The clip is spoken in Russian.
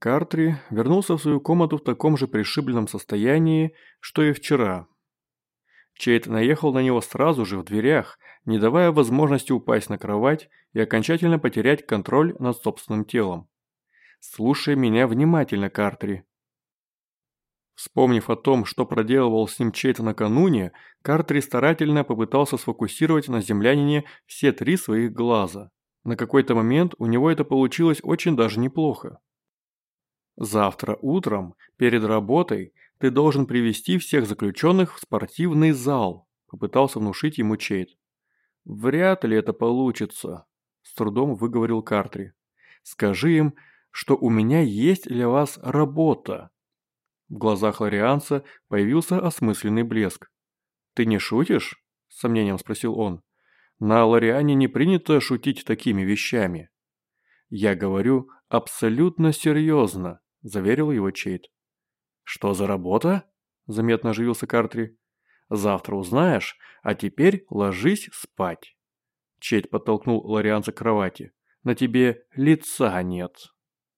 Картри вернулся в свою комнату в таком же пришибленном состоянии, что и вчера. Чейт наехал на него сразу же в дверях, не давая возможности упасть на кровать и окончательно потерять контроль над собственным телом. «Слушай меня внимательно, Картри». Вспомнив о том, что проделывал с ним Чейт накануне, Картри старательно попытался сфокусировать на землянине все три своих глаза. На какой-то момент у него это получилось очень даже неплохо. Завтра утром, перед работой, ты должен привести всех заключенных в спортивный зал», – попытался внушить ему Чейд. «Вряд ли это получится», – с трудом выговорил Картри. «Скажи им, что у меня есть для вас работа». В глазах Лорианца появился осмысленный блеск. «Ты не шутишь?» – с сомнением спросил он. «На Лориане не принято шутить такими вещами». «Я говорю абсолютно серьезно», – заверил его Чейд. «Что за работа?» – заметно оживился Картри. «Завтра узнаешь, а теперь ложись спать». Чейд подтолкнул Лорианца к кровати. «На тебе лица нет».